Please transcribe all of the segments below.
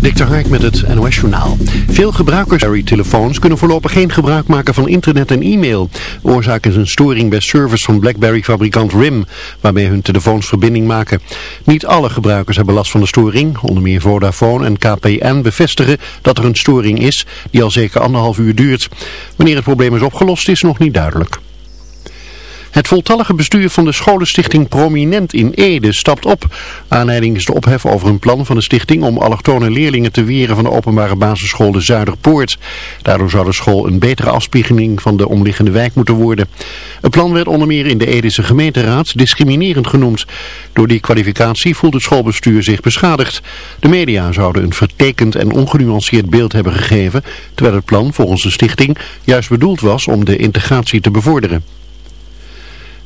Dikter Hark met het NOS Journaal. Veel gebruikers van telefoons kunnen voorlopig geen gebruik maken van internet en e-mail. oorzaak is een storing bij servers van BlackBerry-fabrikant RIM, waarmee hun telefoons verbinding maken. Niet alle gebruikers hebben last van de storing. Onder meer Vodafone en KPN bevestigen dat er een storing is, die al zeker anderhalf uur duurt. Wanneer het probleem is opgelost is nog niet duidelijk. Het voltallige bestuur van de scholenstichting Prominent in Ede stapt op. Aanleiding is de ophef over een plan van de stichting om allochtone leerlingen te weren van de openbare basisschool de Zuiderpoort. Daardoor zou de school een betere afspiegeling van de omliggende wijk moeten worden. Het plan werd onder meer in de Edese gemeenteraad discriminerend genoemd. Door die kwalificatie voelt het schoolbestuur zich beschadigd. De media zouden een vertekend en ongenuanceerd beeld hebben gegeven, terwijl het plan volgens de stichting juist bedoeld was om de integratie te bevorderen.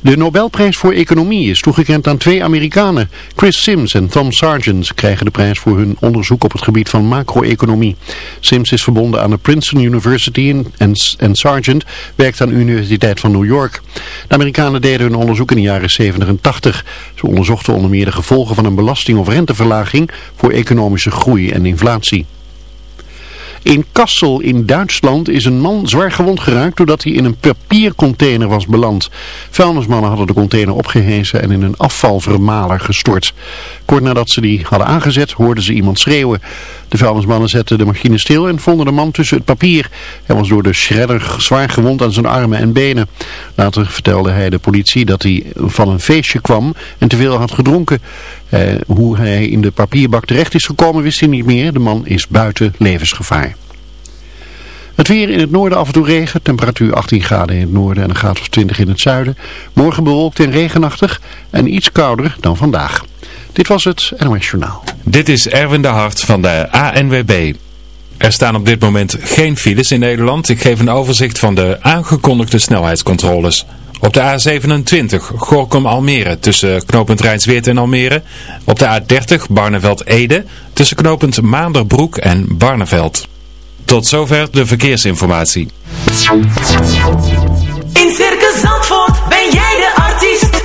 De Nobelprijs voor Economie is toegekend aan twee Amerikanen. Chris Sims en Tom Sargent krijgen de prijs voor hun onderzoek op het gebied van macro-economie. Sims is verbonden aan de Princeton University en, en Sargent werkt aan de Universiteit van New York. De Amerikanen deden hun onderzoek in de jaren 70 en 80. Ze onderzochten onder meer de gevolgen van een belasting- of renteverlaging voor economische groei en inflatie. In Kassel in Duitsland is een man zwaar gewond geraakt doordat hij in een papiercontainer was beland. Vuilnismannen hadden de container opgehezen en in een afvalvermaler gestort. Kort nadat ze die hadden aangezet hoorden ze iemand schreeuwen. De vuilnismannen zetten de machine stil en vonden de man tussen het papier. Hij was door de shredder zwaar gewond aan zijn armen en benen. Later vertelde hij de politie dat hij van een feestje kwam en te veel had gedronken. Eh, hoe hij in de papierbak terecht is gekomen wist hij niet meer. De man is buiten levensgevaar. Het weer in het noorden af en toe regen, temperatuur 18 graden in het noorden en een graad of 20 in het zuiden. Morgen bewolkt en regenachtig en iets kouder dan vandaag. Dit was het NOS Journaal. Dit is Erwin de Hart van de ANWB. Er staan op dit moment geen files in Nederland. Ik geef een overzicht van de aangekondigde snelheidscontroles. Op de A27 Gorkum-Almere tussen knooppunt Rijnsweert en Almere. Op de A30 Barneveld-Ede tussen knooppunt Maanderbroek en Barneveld. Tot zover de verkeersinformatie. In Circus Zandvoort ben jij de artiest.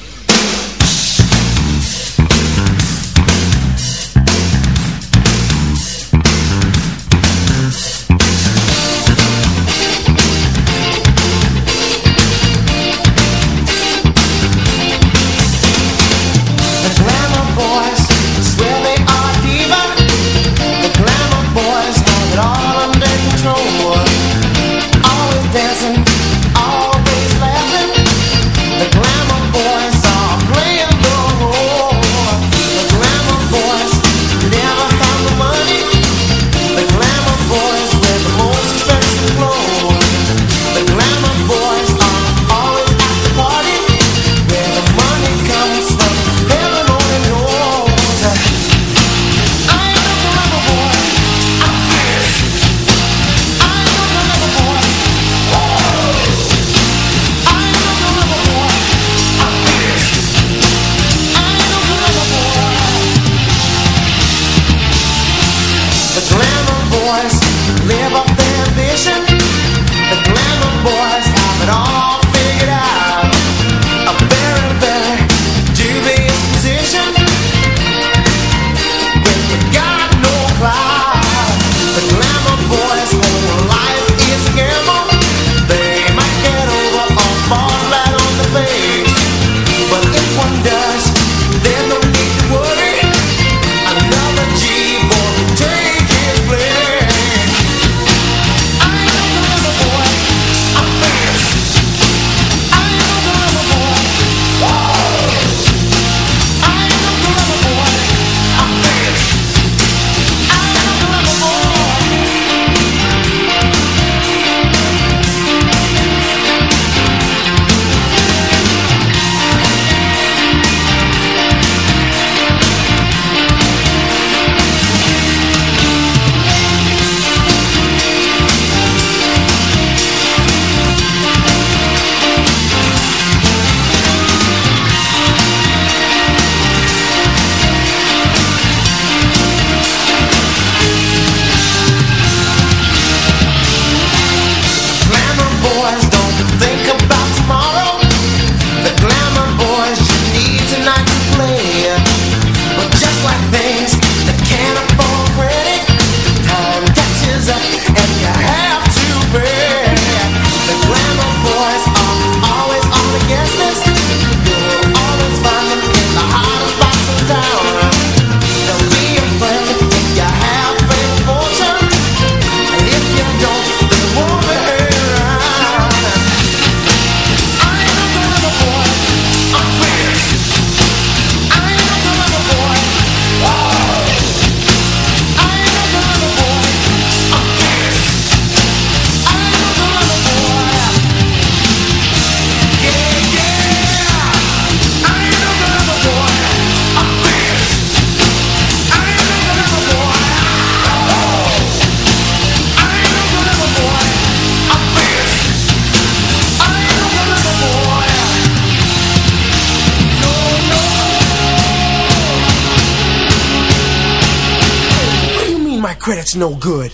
It's no good.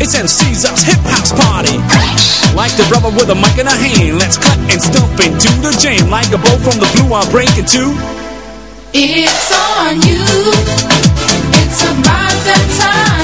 It's MC's us hip house party. Like the brother with a mic in a hand. Let's cut and stomp into the jam. Like a bow from the blue, I'm breaking two It's on you. It's about that time.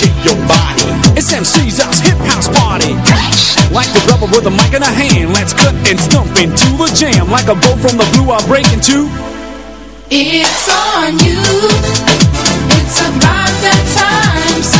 shake your body. It's MC's house, hip house party. Like the rubber with a mic in a hand, let's cut and stomp into the jam. Like a bolt from the blue, I'll break into. It's on you. It's about that time.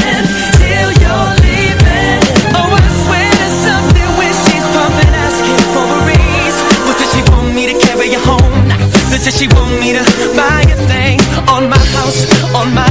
Does she want me to buy a thing on my house, on my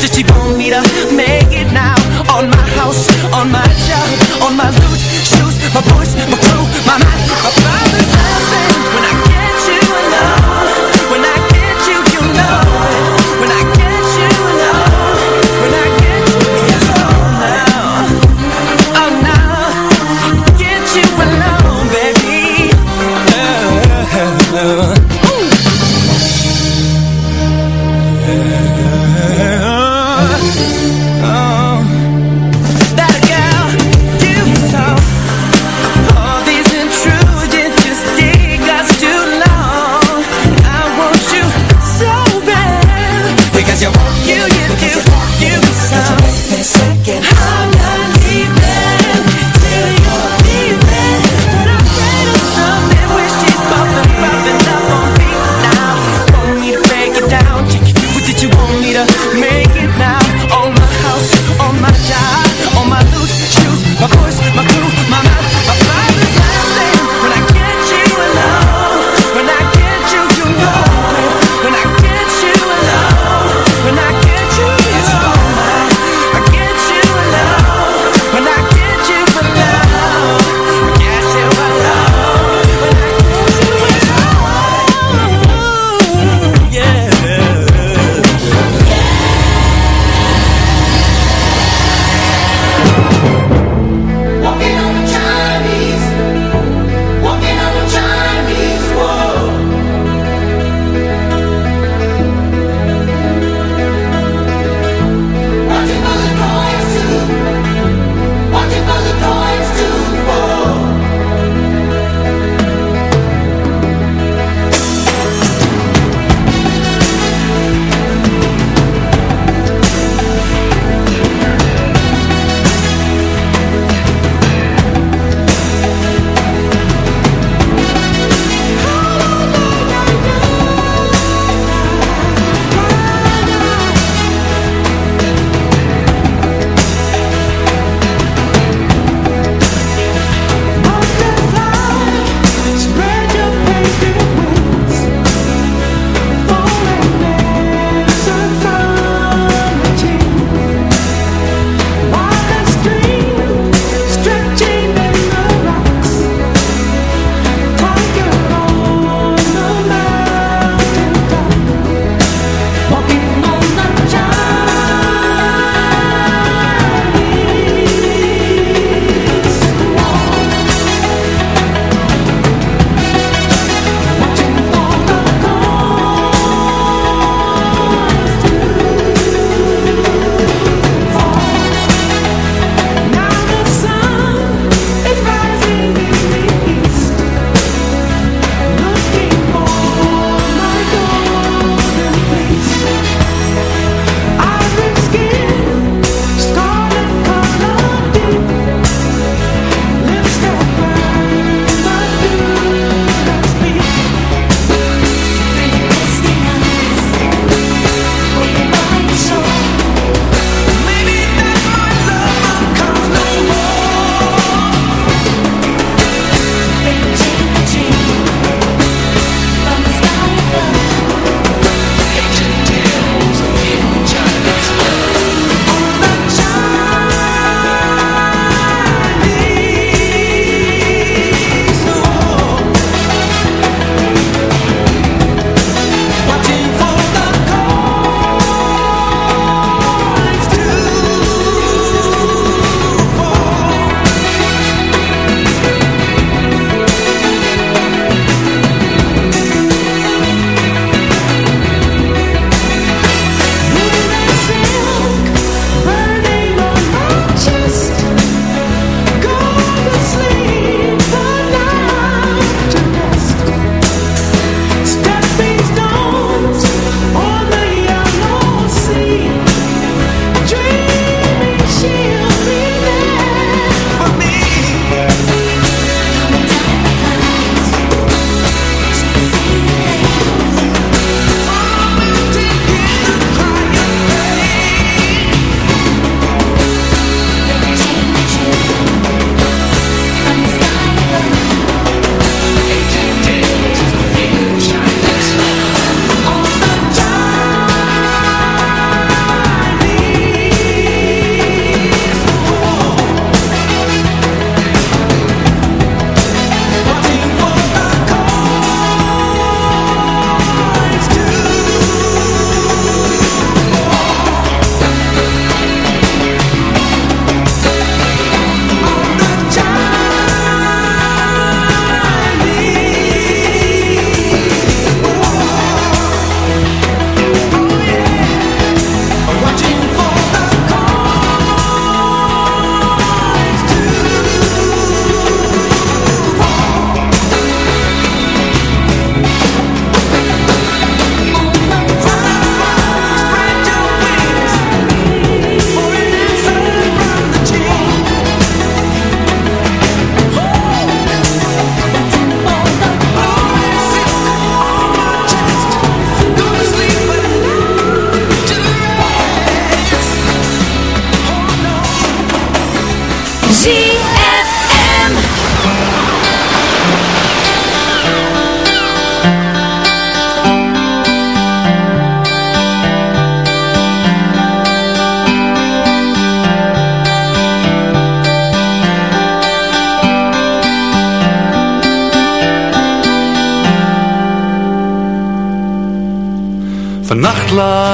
Does she want me to make it now? On my house, on my job, on my loot shoes, my voice, my crew, my mind, my father's Oh.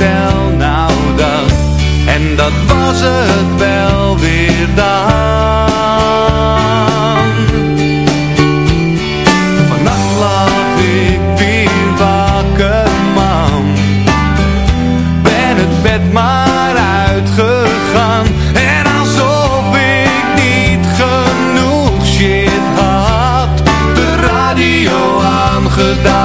stel nou dat, en dat was het wel weer dan. Vannacht lag ik weer wakker man, ben het bed maar uitgegaan. En alsof ik niet genoeg shit had, de radio aangedaan.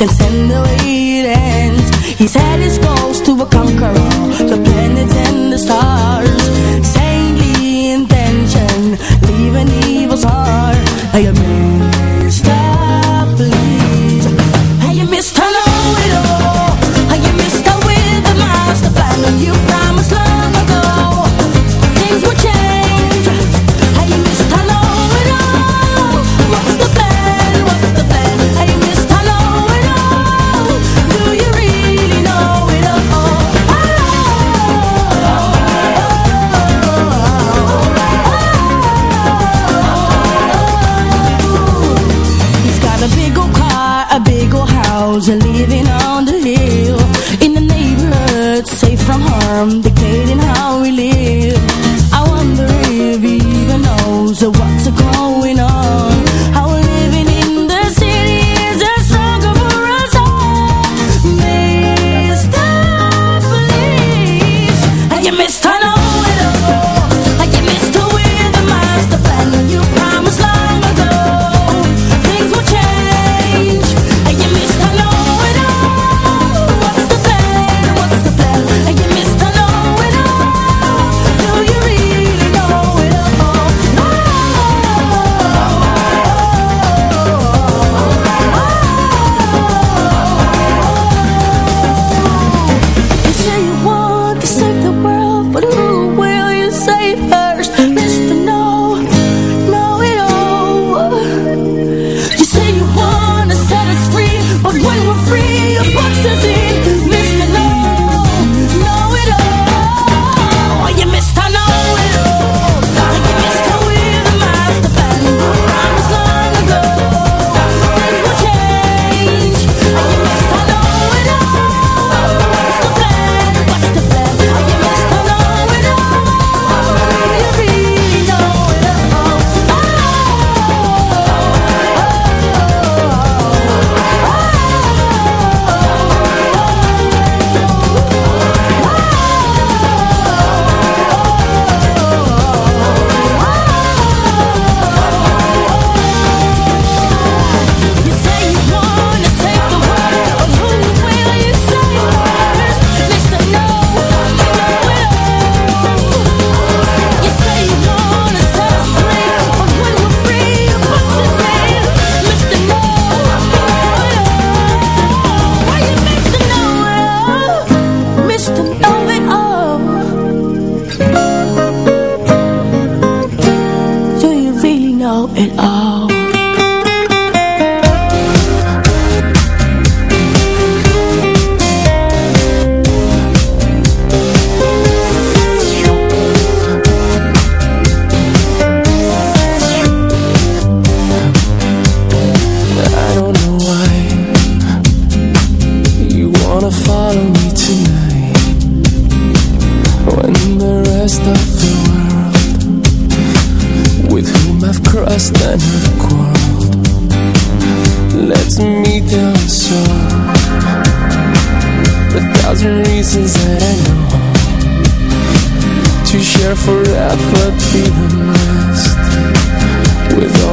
can say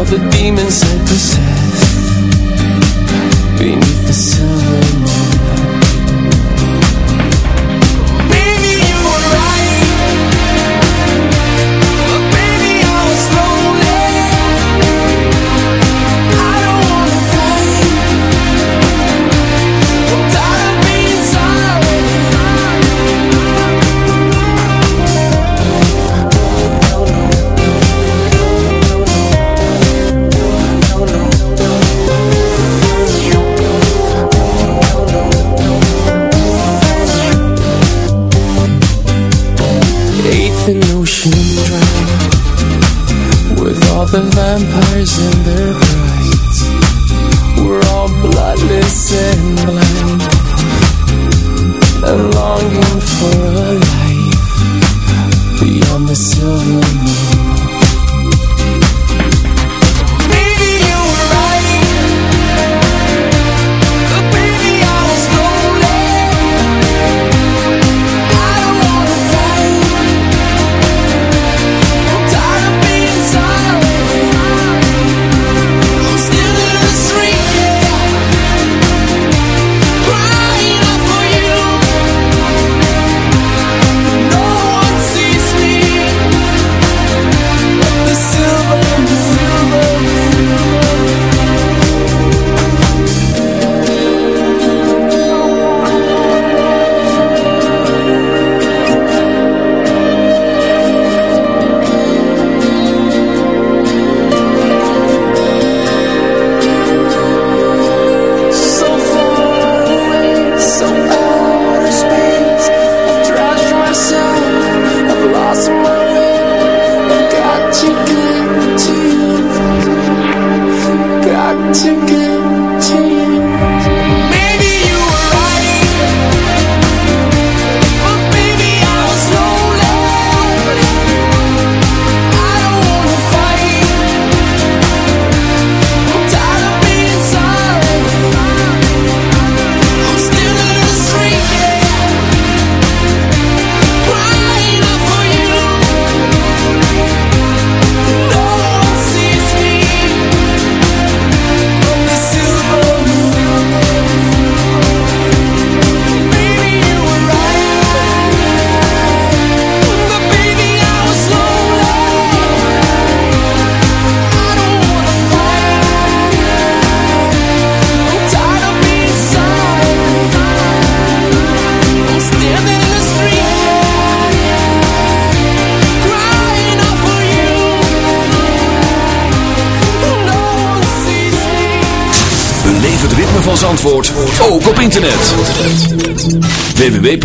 the demons at the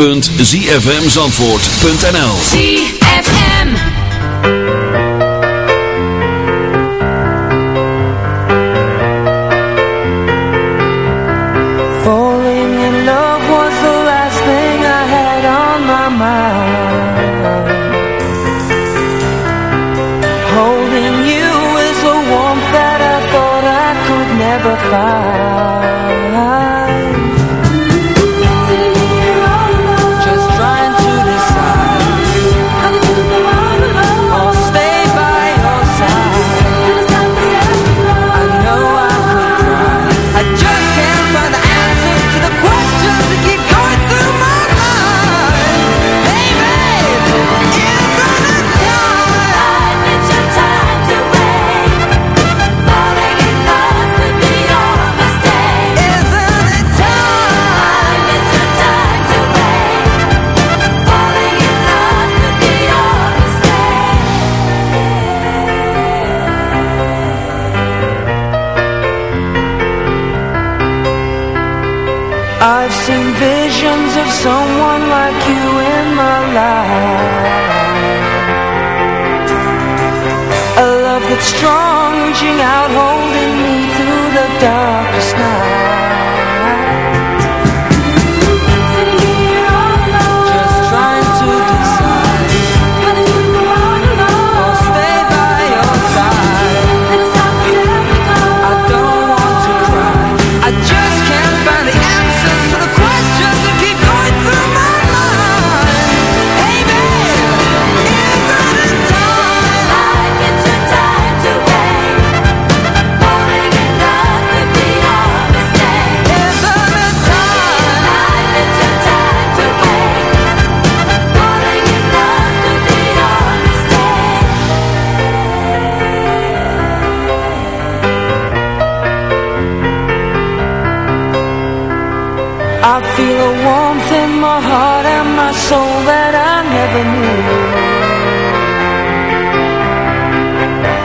www.zfmzandvoort.nl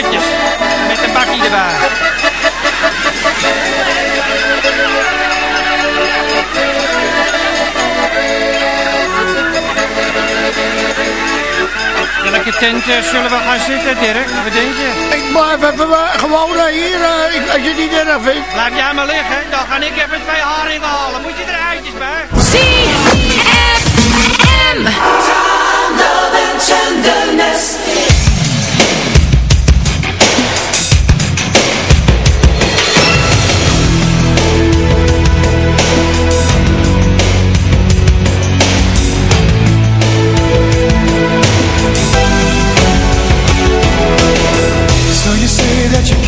Met een bakkie erbij. Welke tent eh, zullen we gaan zitten, Dirk? Wat denk je? Ik blijf even eh, gewoon eh, hier, als je niet erg vindt. Laat jij maar liggen, dan ga ik even twee haringen halen. Moet je er eitjes bij? C-F-M. En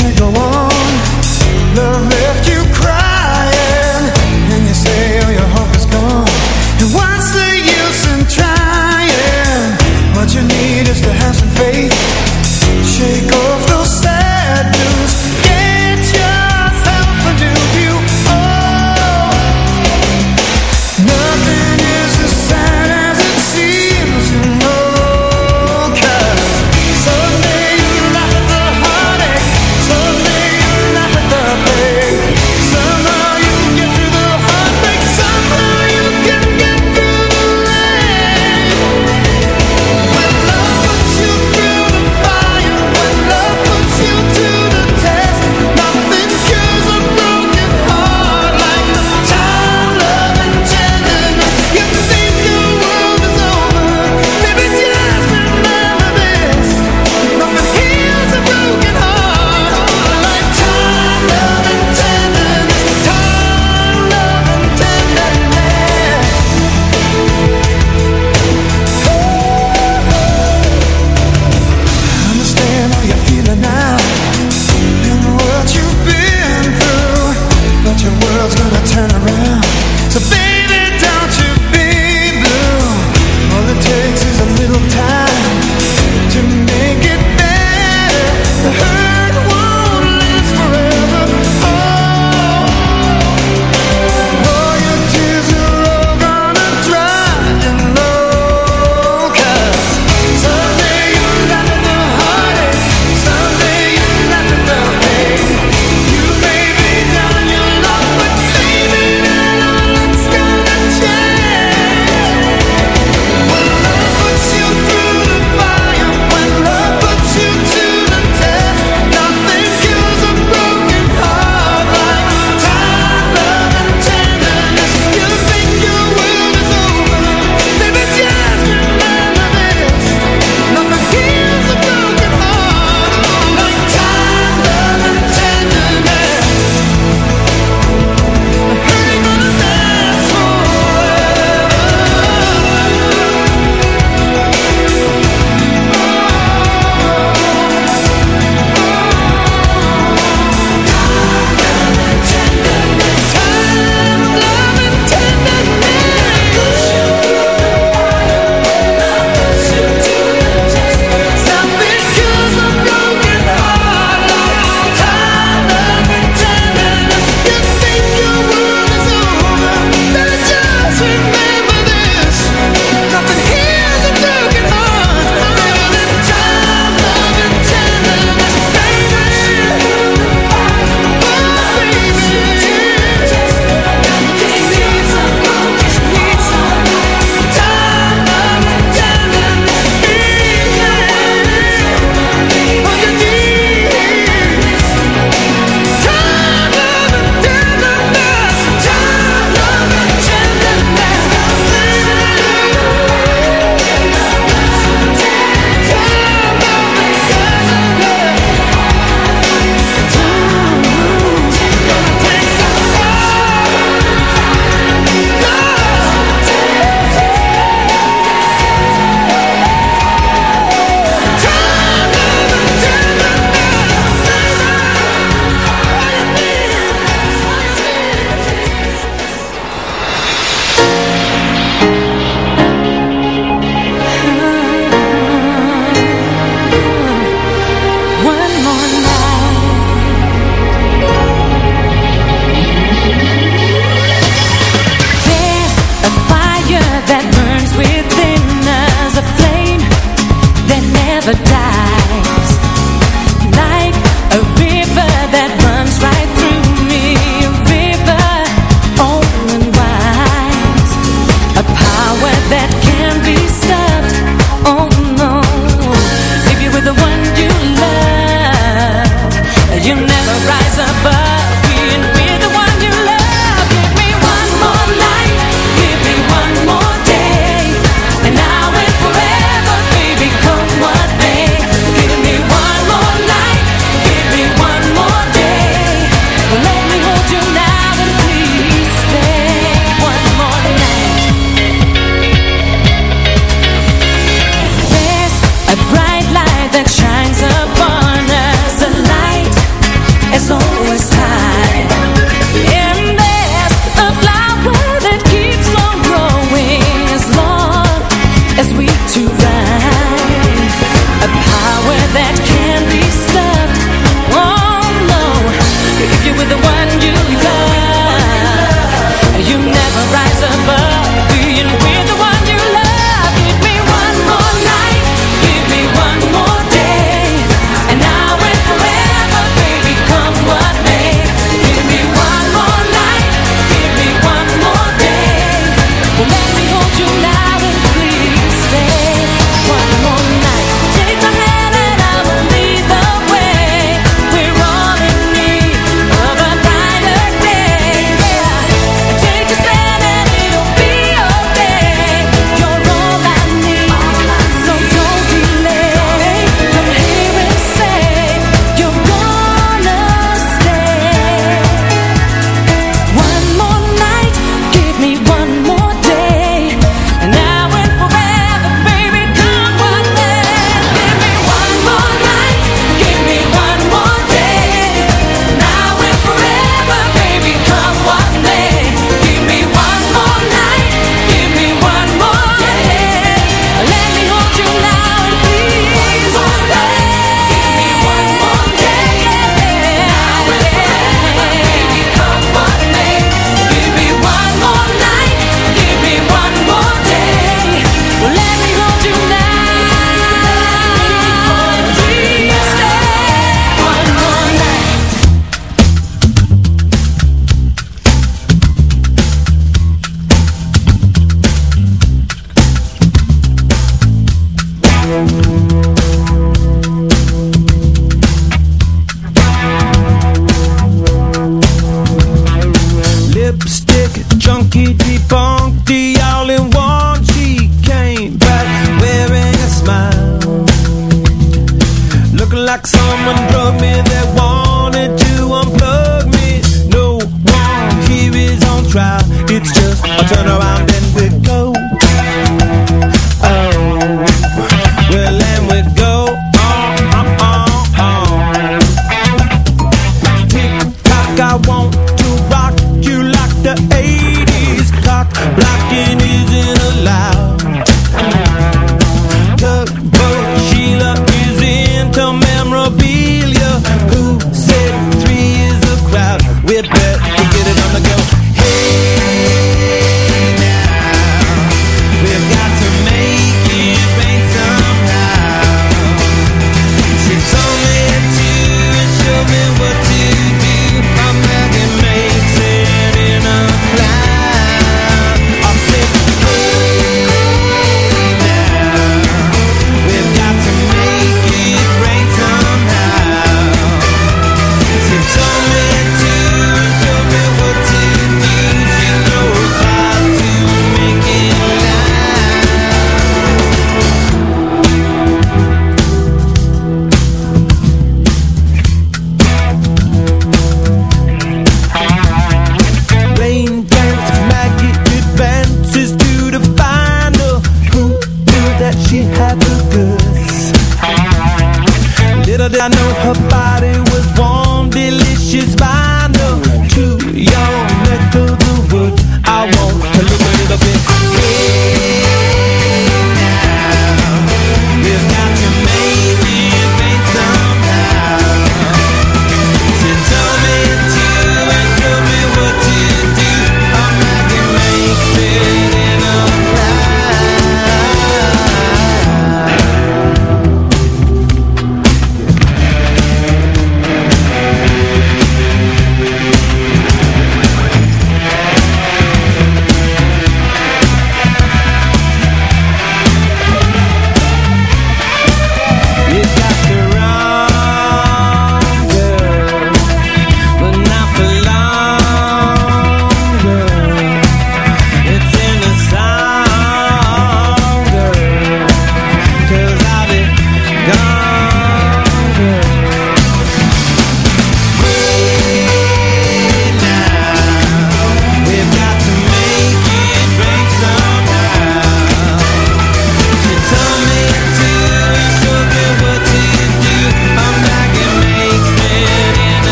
can't go on. Love left you.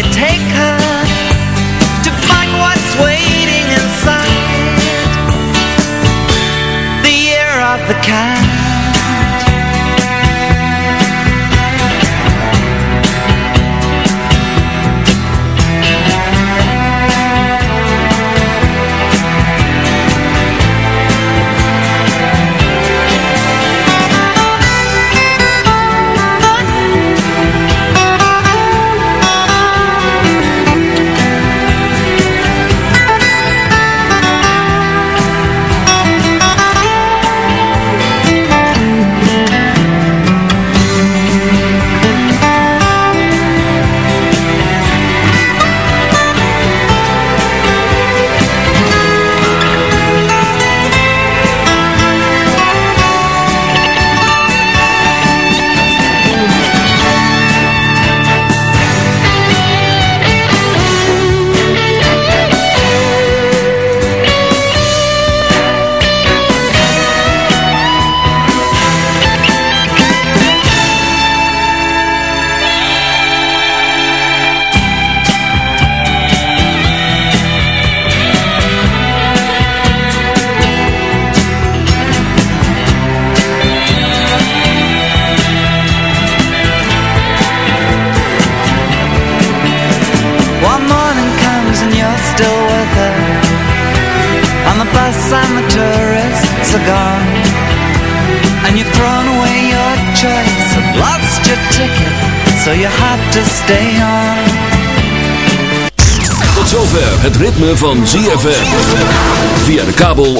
You take her